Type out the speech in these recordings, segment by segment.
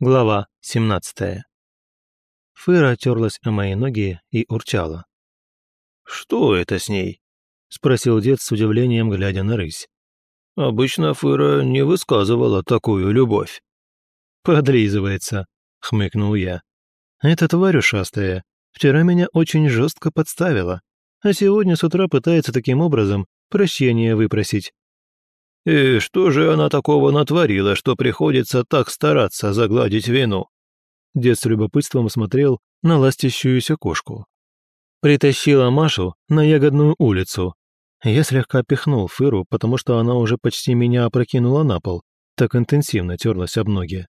Глава 17. Фыра терлась о мои ноги и урчала. «Что это с ней?» – спросил дед с удивлением, глядя на рысь. «Обычно Фыра не высказывала такую любовь». «Подлизывается», – хмыкнул я. «Эта тварь ушастая вчера меня очень жестко подставила, а сегодня с утра пытается таким образом прощения выпросить. «И что же она такого натворила, что приходится так стараться загладить вину?» Дед с любопытством смотрел на ластящуюся кошку. Притащила Машу на Ягодную улицу. Я слегка пихнул Фыру, потому что она уже почти меня опрокинула на пол, так интенсивно терлась об ноги.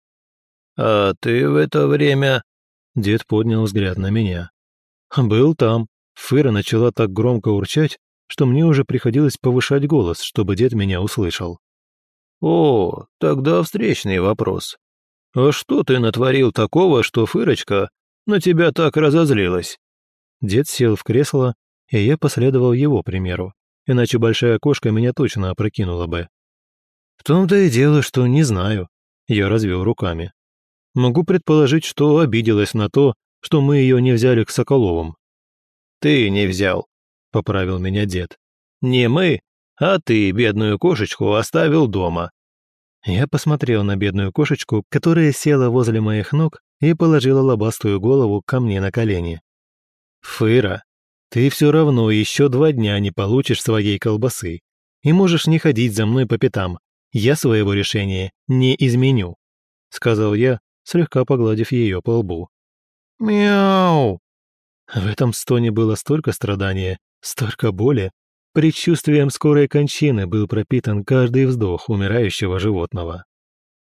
«А ты в это время...» Дед поднял взгляд на меня. «Был там». Фыра начала так громко урчать, что мне уже приходилось повышать голос, чтобы дед меня услышал. «О, тогда встречный вопрос. А что ты натворил такого, что Фырочка на тебя так разозлилась?» Дед сел в кресло, и я последовал его примеру, иначе большая кошка меня точно опрокинула бы. «В том-то и дело, что не знаю», — я развел руками. «Могу предположить, что обиделась на то, что мы ее не взяли к Соколовым». «Ты не взял», поправил меня дед. «Не мы, а ты бедную кошечку оставил дома». Я посмотрел на бедную кошечку, которая села возле моих ног и положила лобастую голову ко мне на колени. «Фыра, ты все равно еще два дня не получишь своей колбасы и можешь не ходить за мной по пятам. Я своего решения не изменю», — сказал я, слегка погладив ее по лбу. «Мяу!» В этом стоне было столько страдания, Столько боли. Предчувствием скорой кончины был пропитан каждый вздох умирающего животного.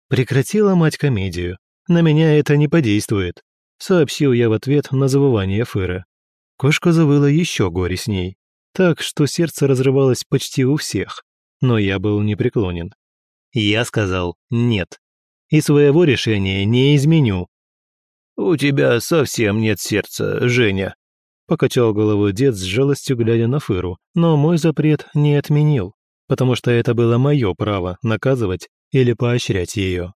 Прекратила мать комедию. На меня это не подействует, сообщил я в ответ на завывание Фыры. Кошка завыла еще горестней, так что сердце разрывалось почти у всех, но я был непреклонен. Я сказал «нет» и своего решения не изменю. «У тебя совсем нет сердца, Женя», Покачал головой дед с жалостью, глядя на Фыру, но мой запрет не отменил, потому что это было мое право наказывать или поощрять ее.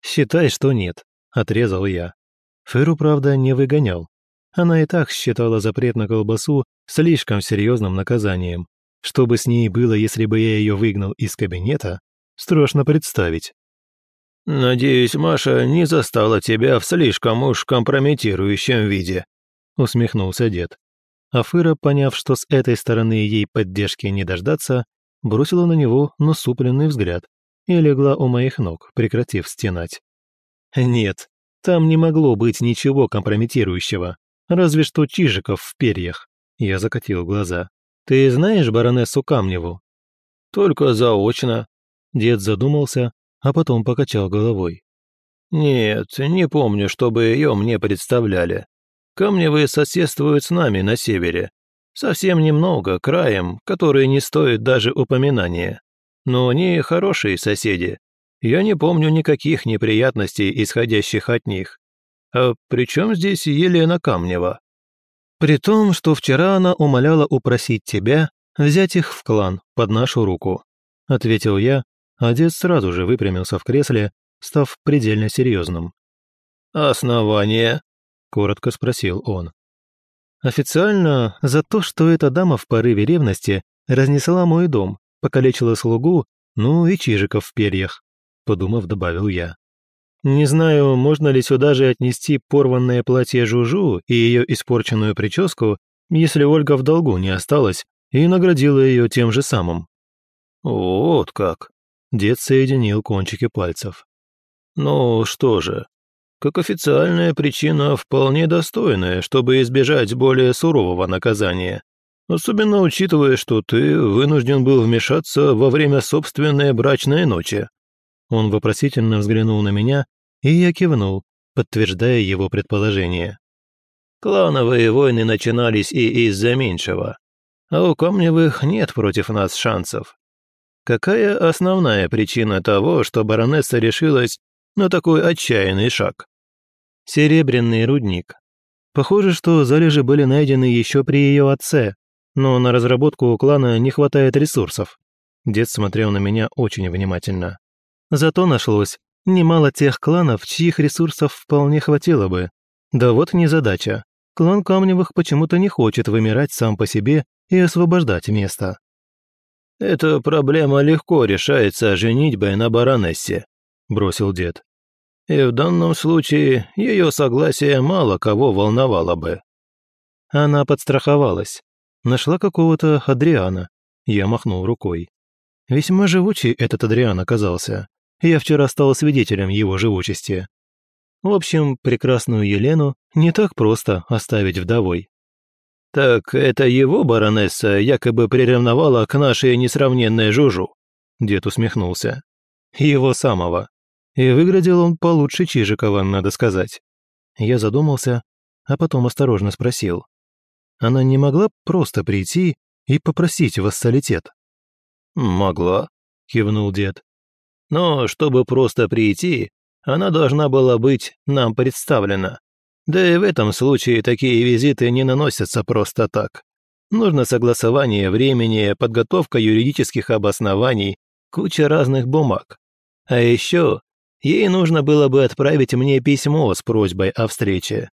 «Считай, что нет», — отрезал я. Фыру, правда, не выгонял. Она и так считала запрет на колбасу слишком серьезным наказанием. Что бы с ней было, если бы я ее выгнал из кабинета, страшно представить. «Надеюсь, Маша не застала тебя в слишком уж компрометирующем виде», усмехнулся дед. Афыра, поняв, что с этой стороны ей поддержки не дождаться, бросила на него насупленный взгляд и легла у моих ног, прекратив стенать. «Нет, там не могло быть ничего компрометирующего, разве что чижиков в перьях». Я закатил глаза. «Ты знаешь баронессу Камневу?» «Только заочно». Дед задумался, а потом покачал головой. «Нет, не помню, чтобы ее мне представляли. Камневые соседствуют с нами на севере. Совсем немного, краем, который не стоит даже упоминания. Но они хорошие соседи. Я не помню никаких неприятностей, исходящих от них. А при чем здесь Елена Камнева? При том, что вчера она умоляла упросить тебя взять их в клан под нашу руку, ответил я, а дед сразу же выпрямился в кресле, став предельно серьезным. «Основание?» Коротко спросил он. Официально за то, что эта дама в порыве ревности разнесла мой дом, покалечила слугу, ну и чижиков в перьях, подумав, добавил я. Не знаю, можно ли сюда же отнести порванное платье Жужу и ее испорченную прическу, если Ольга в долгу не осталась и наградила ее тем же самым. Вот как. Дед соединил кончики пальцев. Ну что же, как официальная причина вполне достойная, чтобы избежать более сурового наказания. Особенно учитывая, что ты вынужден был вмешаться во время собственной брачной ночи». Он вопросительно взглянул на меня, и я кивнул, подтверждая его предположение. «Клановые войны начинались и из-за меньшего, а у Камневых нет против нас шансов. Какая основная причина того, что баронесса решилась на такой отчаянный шаг?» Серебряный рудник. Похоже, что залежи были найдены еще при ее отце, но на разработку у клана не хватает ресурсов. Дед смотрел на меня очень внимательно. Зато нашлось Немало тех кланов, чьих ресурсов вполне хватило бы. Да вот незадача. Клан Камневых почему-то не хочет вымирать сам по себе и освобождать место. «Эта проблема легко решается женитьбой на баронессе», – бросил дед. «И в данном случае ее согласие мало кого волновало бы». Она подстраховалась. Нашла какого-то Адриана. Я махнул рукой. Весьма живучий этот Адриан оказался. Я вчера стал свидетелем его живучести. В общем, прекрасную Елену не так просто оставить вдовой. «Так это его баронесса якобы приревновала к нашей несравненной Жужу?» Дед усмехнулся. «Его самого. И выглядел он получше Чижикова, надо сказать». Я задумался, а потом осторожно спросил. Она не могла просто прийти и попросить вассалитет? «Могла», — кивнул дед. «Но чтобы просто прийти, она должна была быть нам представлена. Да и в этом случае такие визиты не наносятся просто так. Нужно согласование времени, подготовка юридических обоснований, куча разных бумаг. А еще ей нужно было бы отправить мне письмо с просьбой о встрече.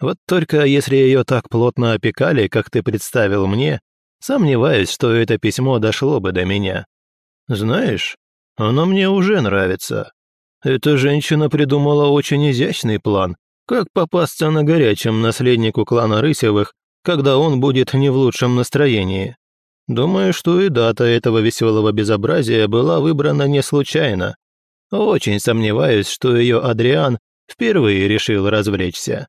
Вот только если ее так плотно опекали, как ты представил мне, сомневаюсь, что это письмо дошло бы до меня. Знаешь, оно мне уже нравится. Эта женщина придумала очень изящный план, как попасться на горячем наследнику клана Рысевых, когда он будет не в лучшем настроении. Думаю, что и дата этого веселого безобразия была выбрана не случайно. Очень сомневаюсь, что ее Адриан впервые решил развлечься.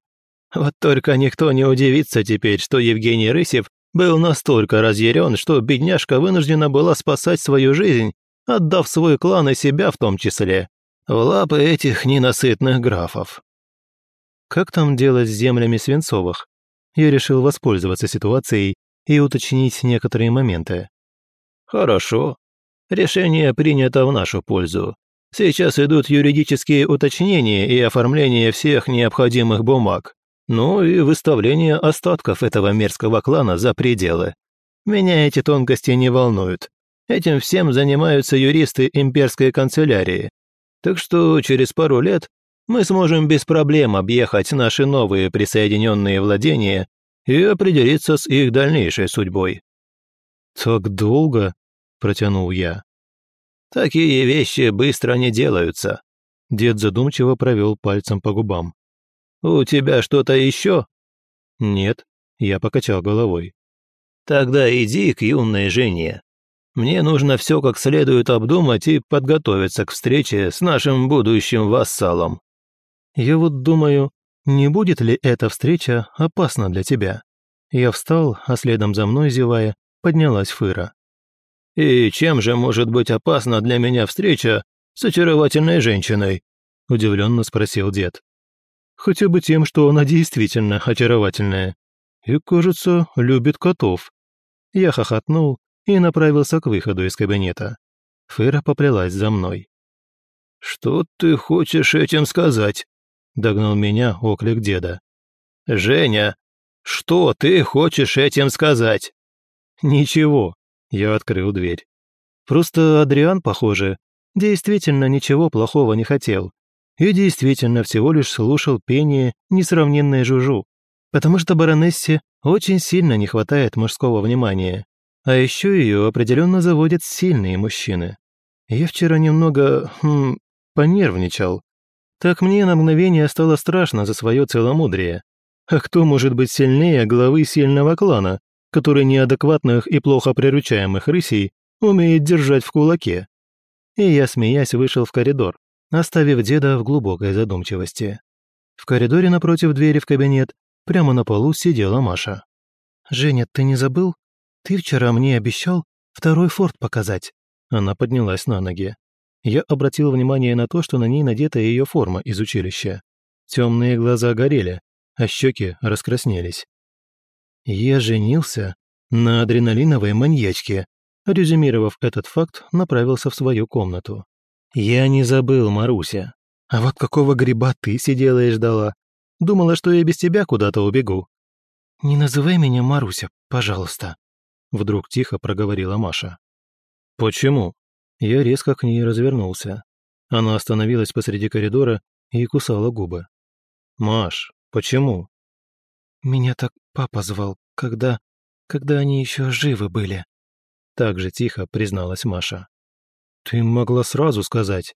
Вот только никто не удивится теперь, что Евгений Рысев был настолько разъярен, что бедняжка вынуждена была спасать свою жизнь, отдав свой клан и себя в том числе в лапы этих ненасытных графов. Как там делать с землями Свинцовых? Я решил воспользоваться ситуацией и уточнить некоторые моменты. Хорошо. Решение принято в нашу пользу. Сейчас идут юридические уточнения и оформление всех необходимых бумаг. Ну и выставление остатков этого мерзкого клана за пределы. Меня эти тонкости не волнуют. Этим всем занимаются юристы имперской канцелярии. Так что через пару лет мы сможем без проблем объехать наши новые присоединенные владения и определиться с их дальнейшей судьбой». «Так долго?» – протянул я. «Такие вещи быстро не делаются», – дед задумчиво провел пальцем по губам. «У тебя что-то еще?» «Нет», – я покачал головой. «Тогда иди к юной жене. Мне нужно все как следует обдумать и подготовиться к встрече с нашим будущим вассалом». «Я вот думаю, не будет ли эта встреча опасна для тебя?» Я встал, а следом за мной, зевая, поднялась Фыра. «И чем же может быть опасна для меня встреча с очаровательной женщиной?» – удивленно спросил дед. «Хотя бы тем, что она действительно очаровательная. И, кажется, любит котов». Я хохотнул и направился к выходу из кабинета. Фыра поплелась за мной. «Что ты хочешь этим сказать?» – догнал меня оклик деда. «Женя, что ты хочешь этим сказать?» «Ничего», – я открыл дверь. «Просто Адриан, похоже, действительно ничего плохого не хотел. И действительно всего лишь слушал пение несравненной Жужу, потому что баронессе очень сильно не хватает мужского внимания. А еще ее определенно заводят сильные мужчины. Я вчера немного, хм, понервничал. Так мне на мгновение стало страшно за свое целомудрие. А кто может быть сильнее главы сильного клана, который неадекватных и плохо приручаемых рысей умеет держать в кулаке? И я, смеясь, вышел в коридор, оставив деда в глубокой задумчивости. В коридоре напротив двери в кабинет прямо на полу сидела Маша. «Женя, ты не забыл? «Ты вчера мне обещал второй форт показать». Она поднялась на ноги. Я обратил внимание на то, что на ней надета ее форма из училища. Темные глаза горели, а щеки раскраснелись. Я женился на адреналиновой маньячке. Резюмировав этот факт, направился в свою комнату. Я не забыл, Маруся. А вот какого гриба ты сидела и ждала? Думала, что я без тебя куда-то убегу. Не называй меня Маруся, пожалуйста. Вдруг тихо проговорила Маша. «Почему?» Я резко к ней развернулся. Она остановилась посреди коридора и кусала губы. «Маш, почему?» «Меня так папа звал, когда... когда они еще живы были». Так же тихо призналась Маша. «Ты могла сразу сказать».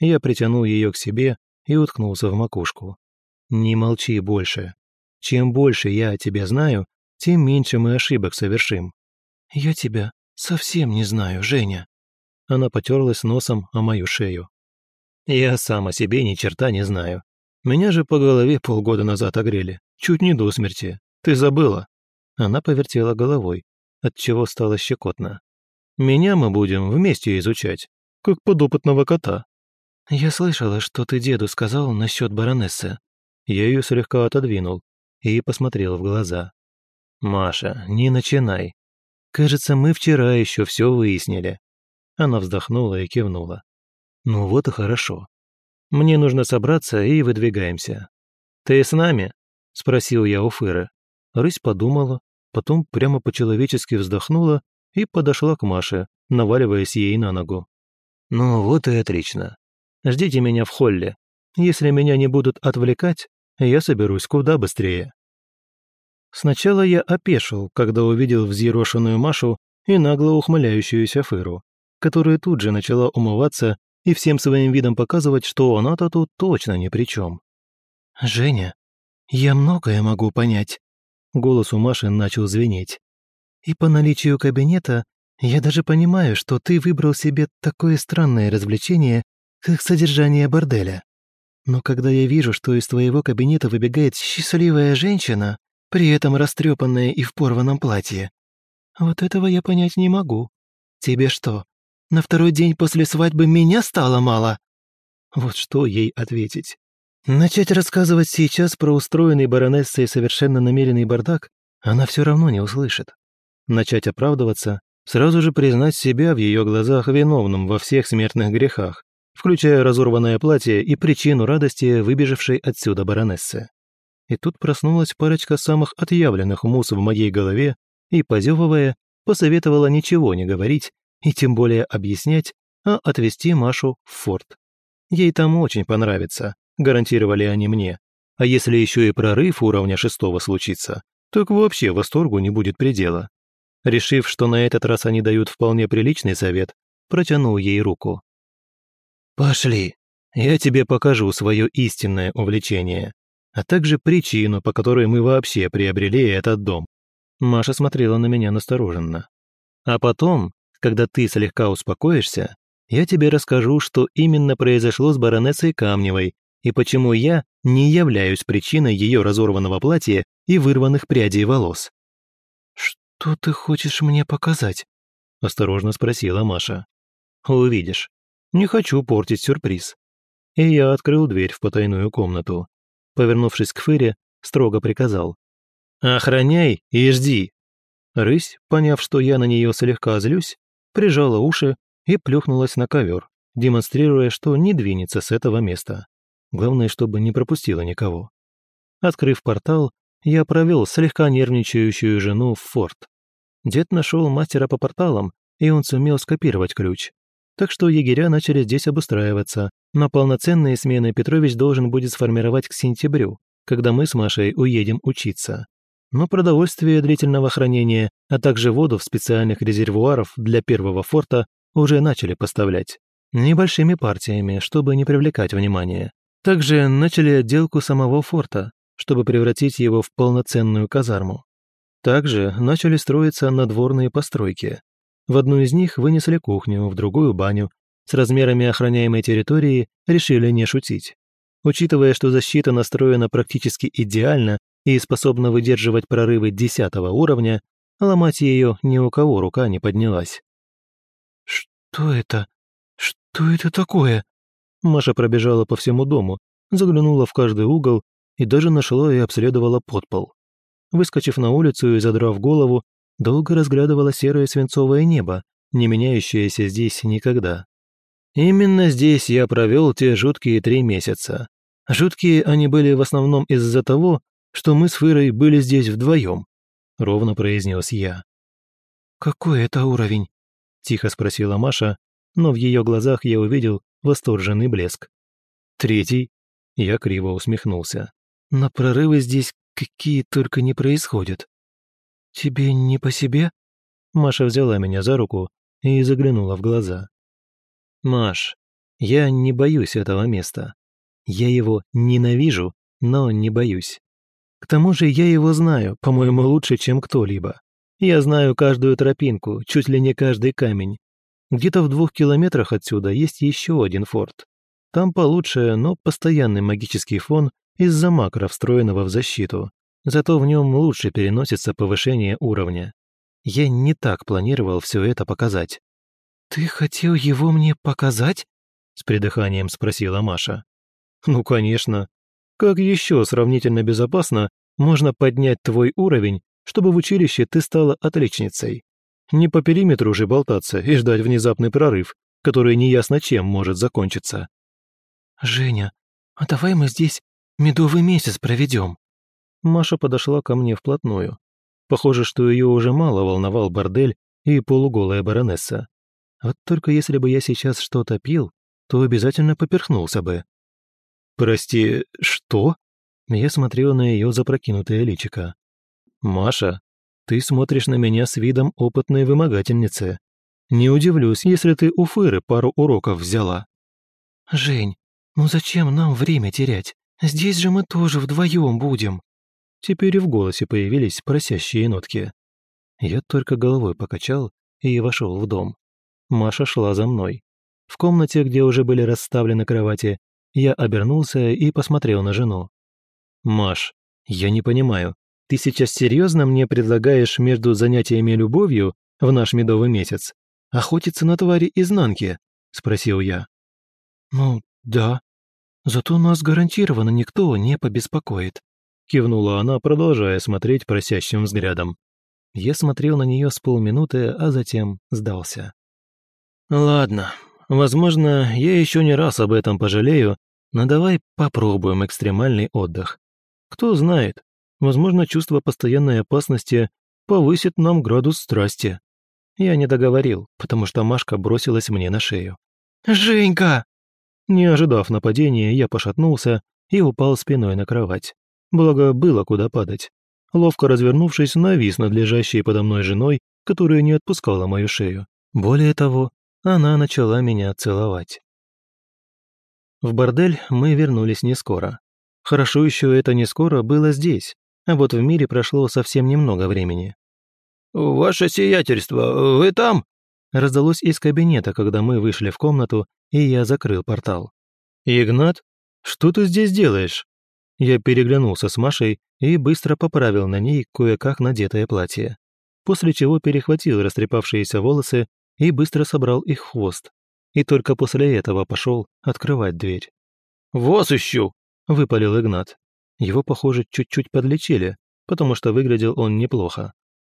Я притянул ее к себе и уткнулся в макушку. «Не молчи больше. Чем больше я о тебе знаю, тем меньше мы ошибок совершим». «Я тебя совсем не знаю, Женя». Она потерлась носом о мою шею. «Я сам о себе ни черта не знаю. Меня же по голове полгода назад огрели. Чуть не до смерти. Ты забыла?» Она повертела головой, отчего стало щекотно. «Меня мы будем вместе изучать, как подопытного кота». «Я слышала, что ты деду сказал насчет баронессы». Я ее слегка отодвинул и посмотрел в глаза. «Маша, не начинай. Кажется, мы вчера еще все выяснили». Она вздохнула и кивнула. «Ну вот и хорошо. Мне нужно собраться и выдвигаемся. Ты с нами?» – спросил я у Фыры. Рысь подумала, потом прямо по-человечески вздохнула и подошла к Маше, наваливаясь ей на ногу. «Ну вот и отлично. Ждите меня в холле. Если меня не будут отвлекать, я соберусь куда быстрее». Сначала я опешил, когда увидел взъерошенную Машу и нагло ухмыляющуюся Фыру, которая тут же начала умываться и всем своим видом показывать, что она-то тут точно ни при чем. «Женя, я многое могу понять», — голос у Маши начал звенеть. «И по наличию кабинета я даже понимаю, что ты выбрал себе такое странное развлечение, как содержание борделя. Но когда я вижу, что из твоего кабинета выбегает счастливая женщина, при этом растрепанная и в порванном платье, вот этого я понять не могу. Тебе что, на второй день после свадьбы меня стало мало?» Вот что ей ответить. Начать рассказывать сейчас про устроенный баронессой совершенно намеренный бардак она все равно не услышит. Начать оправдываться, сразу же признать себя в ее глазах виновным во всех смертных грехах, включая разорванное платье и причину радости выбежавшей отсюда баронессы. И тут проснулась парочка самых отъявленных мус в моей голове и, позевывая, посоветовала ничего не говорить и тем более объяснять, а отвезти Машу в форт. Ей там очень понравится, гарантировали они мне. А если еще и прорыв уровня шестого случится, так вообще восторгу не будет предела. Решив, что на этот раз они дают вполне приличный совет, протянул ей руку. «Пошли, я тебе покажу свое истинное увлечение, а также причину, по которой мы вообще приобрели этот дом». Маша смотрела на меня настороженно. «А потом когда ты слегка успокоишься, я тебе расскажу, что именно произошло с баронессой Камневой и почему я не являюсь причиной ее разорванного платья и вырванных прядей волос». «Что ты хочешь мне показать?» – осторожно спросила Маша. «Увидишь. Не хочу портить сюрприз». И я открыл дверь в потайную комнату. Повернувшись к Фыре, строго приказал. «Охраняй и жди». Рысь, поняв, что я на нее слегка злюсь, прижала уши и плюхнулась на ковер, демонстрируя, что не двинется с этого места. Главное, чтобы не пропустила никого. Открыв портал, я провел слегка нервничающую жену в форт. Дед нашел мастера по порталам, и он сумел скопировать ключ. Так что егеря начали здесь обустраиваться, но полноценные смены Петрович должен будет сформировать к сентябрю, когда мы с Машей уедем учиться но продовольствие длительного хранения, а также воду в специальных резервуарах для первого форта уже начали поставлять. Небольшими партиями, чтобы не привлекать внимания. Также начали отделку самого форта, чтобы превратить его в полноценную казарму. Также начали строиться надворные постройки. В одну из них вынесли кухню, в другую – баню. С размерами охраняемой территории решили не шутить. Учитывая, что защита настроена практически идеально и способна выдерживать прорывы десятого уровня, ломать ее ни у кого рука не поднялась. «Что это? Что это такое?» Маша пробежала по всему дому, заглянула в каждый угол и даже нашла и обследовала подпол. Выскочив на улицу и задрав голову, долго разглядывала серое свинцовое небо, не меняющееся здесь никогда. Именно здесь я провел те жуткие три месяца. Жуткие они были в основном из-за того, что мы с Фырой были здесь вдвоем», — ровно произнес я. «Какой это уровень?» — тихо спросила Маша, но в ее глазах я увидел восторженный блеск. Третий, я криво усмехнулся. На прорывы здесь какие только не происходят. Тебе не по себе? Маша взяла меня за руку и заглянула в глаза. Маш, я не боюсь этого места. Я его ненавижу, но не боюсь. К тому же я его знаю, по-моему, лучше, чем кто-либо. Я знаю каждую тропинку, чуть ли не каждый камень. Где-то в двух километрах отсюда есть еще один форт. Там получше, но постоянный магический фон из-за макро, встроенного в защиту. Зато в нем лучше переносится повышение уровня. Я не так планировал все это показать. «Ты хотел его мне показать?» С придыханием спросила Маша. «Ну, конечно. Как еще сравнительно безопасно можно поднять твой уровень, чтобы в училище ты стала отличницей? Не по периметру же болтаться и ждать внезапный прорыв, который неясно чем может закончиться». «Женя, а давай мы здесь медовый месяц проведем?» Маша подошла ко мне вплотную. Похоже, что ее уже мало волновал бордель и полуголая баронесса. Вот только если бы я сейчас что-то пил, то обязательно поперхнулся бы. «Прости, что?» Я смотрел на ее запрокинутое личико. «Маша, ты смотришь на меня с видом опытной вымогательницы. Не удивлюсь, если ты у Фыры пару уроков взяла». «Жень, ну зачем нам время терять? Здесь же мы тоже вдвоем будем». Теперь и в голосе появились просящие нотки. Я только головой покачал и вошел в дом. Маша шла за мной. В комнате, где уже были расставлены кровати, я обернулся и посмотрел на жену. «Маш, я не понимаю, ты сейчас серьезно мне предлагаешь между занятиями любовью в наш медовый месяц охотиться на твари изнанки?» – спросил я. «Ну, да. Зато нас гарантированно никто не побеспокоит», – кивнула она, продолжая смотреть просящим взглядом. Я смотрел на нее с полминуты, а затем сдался. «Ладно, возможно, я еще не раз об этом пожалею, но давай попробуем экстремальный отдых. Кто знает, возможно, чувство постоянной опасности повысит нам градус страсти». Я не договорил, потому что Машка бросилась мне на шею. «Женька!» Не ожидав нападения, я пошатнулся и упал спиной на кровать. Благо, было куда падать. Ловко развернувшись, навис над лежащей подо мной женой, которая не отпускала мою шею. Более того, она начала меня целовать. В бордель мы вернулись не скоро. Хорошо еще это не скоро было здесь, а вот в мире прошло совсем немного времени. «Ваше сиятельство, вы там?» Раздалось из кабинета, когда мы вышли в комнату, и я закрыл портал. «Игнат, что ты здесь делаешь?» Я переглянулся с Машей и быстро поправил на ней кое-как надетое платье, после чего перехватил растрепавшиеся волосы и быстро собрал их в хвост. И только после этого пошел открывать дверь. «Вас ищу!» – выпалил Игнат. Его, похоже, чуть-чуть подлечили, потому что выглядел он неплохо.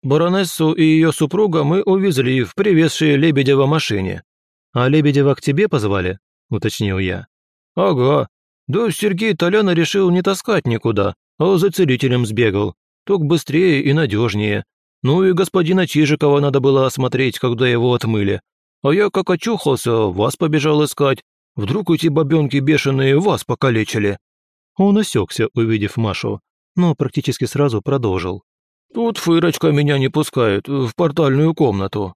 «Баронессу и ее супруга мы увезли в привезшей Лебедева машине». «А Лебедева к тебе позвали?» – уточнил я. «Ага. Да Сергей Толяна решил не таскать никуда, а за целителем сбегал. Так быстрее и надежнее. Ну и господина Чижикова надо было осмотреть, когда его отмыли. А я как очухался, вас побежал искать. Вдруг эти бабенки бешеные вас покалечили». Он осекся, увидев Машу, но практически сразу продолжил. «Тут Фырочка меня не пускает в портальную комнату».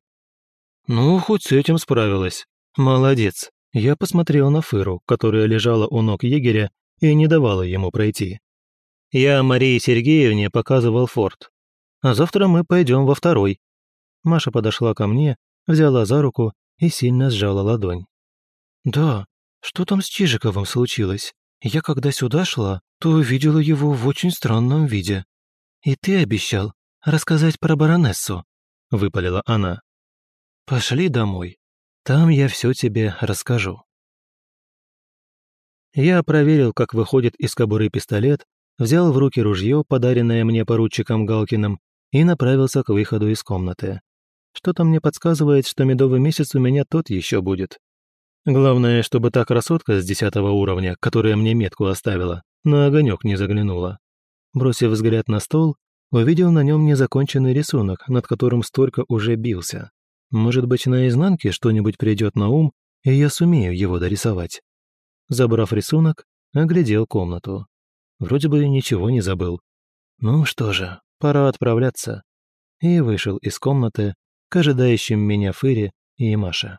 «Ну, хоть с этим справилась. Молодец». Я посмотрел на Фыру, которая лежала у ног егеря и не давала ему пройти. Я Марии Сергеевне показывал форт, а завтра мы пойдем во второй». Маша подошла ко мне, взяла за руку и сильно сжала ладонь. «Да, что там с Чижиковым случилось? Я когда сюда шла, то увидела его в очень странном виде. И ты обещал рассказать про баронессу», — выпалила она. «Пошли домой, там я все тебе расскажу». Я проверил, как выходит из кобуры пистолет, взял в руки ружье, подаренное мне поручиком Галкиным, и направился к выходу из комнаты. Что-то мне подсказывает, что медовый месяц у меня тот еще будет. Главное, чтобы та красотка с десятого уровня, которая мне метку оставила, на огонек не заглянула. Бросив взгляд на стол, увидел на нем незаконченный рисунок, над которым столько уже бился. Может быть, на изнанке что-нибудь придет на ум, и я сумею его дорисовать. Забрав рисунок, оглядел комнату. Вроде бы ничего не забыл. Ну что же, пора отправляться. И вышел из комнаты к ожидающим меня Фыре и Маше.